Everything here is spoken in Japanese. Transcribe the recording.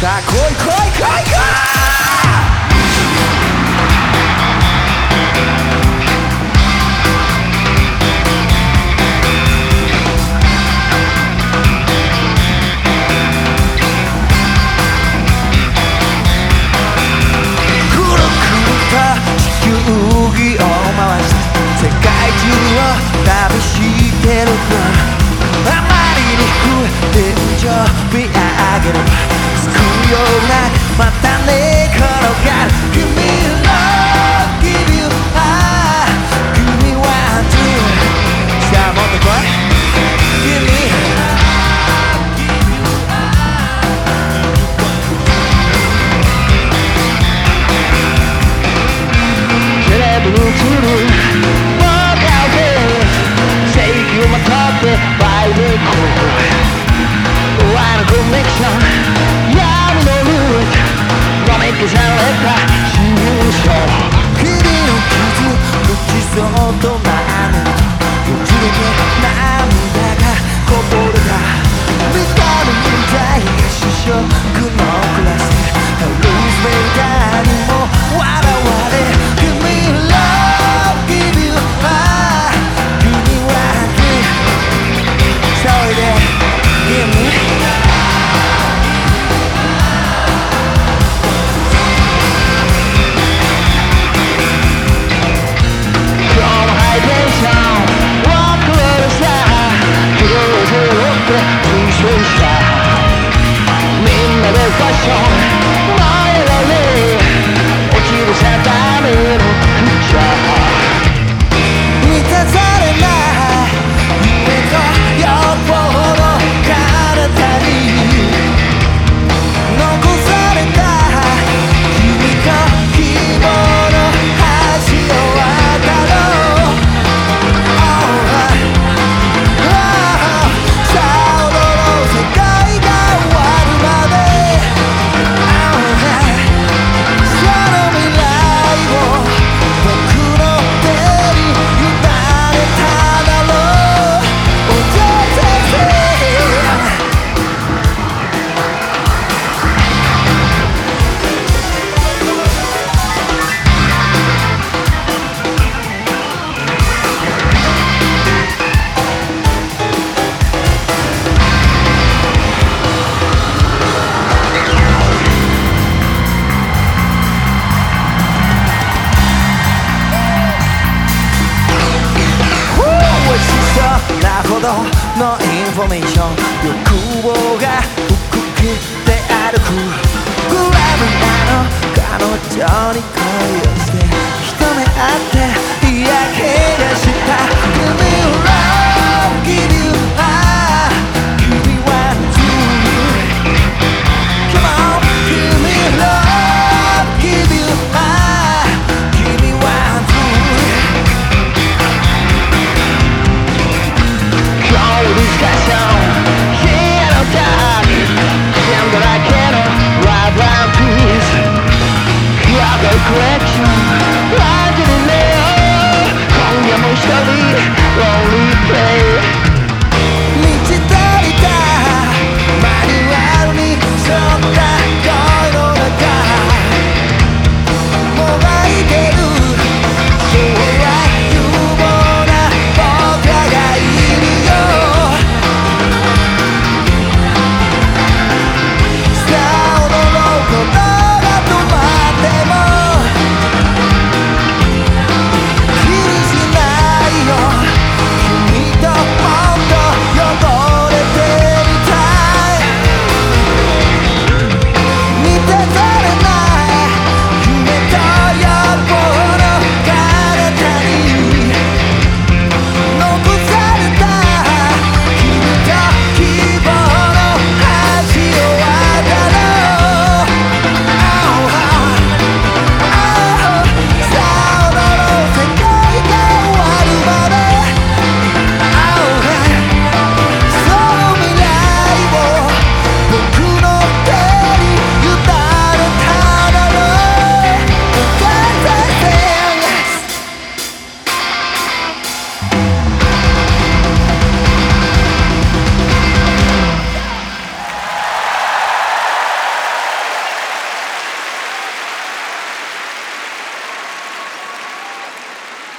さあ来い来い来い来いくるくると地球儀を回し世界中を旅してるあまりに不天井見上げるようなまたね転がる。消された。日々の傷吹きそうとどのインフォメーション欲望が服着て歩く。グラブなの。彼女に Black gradient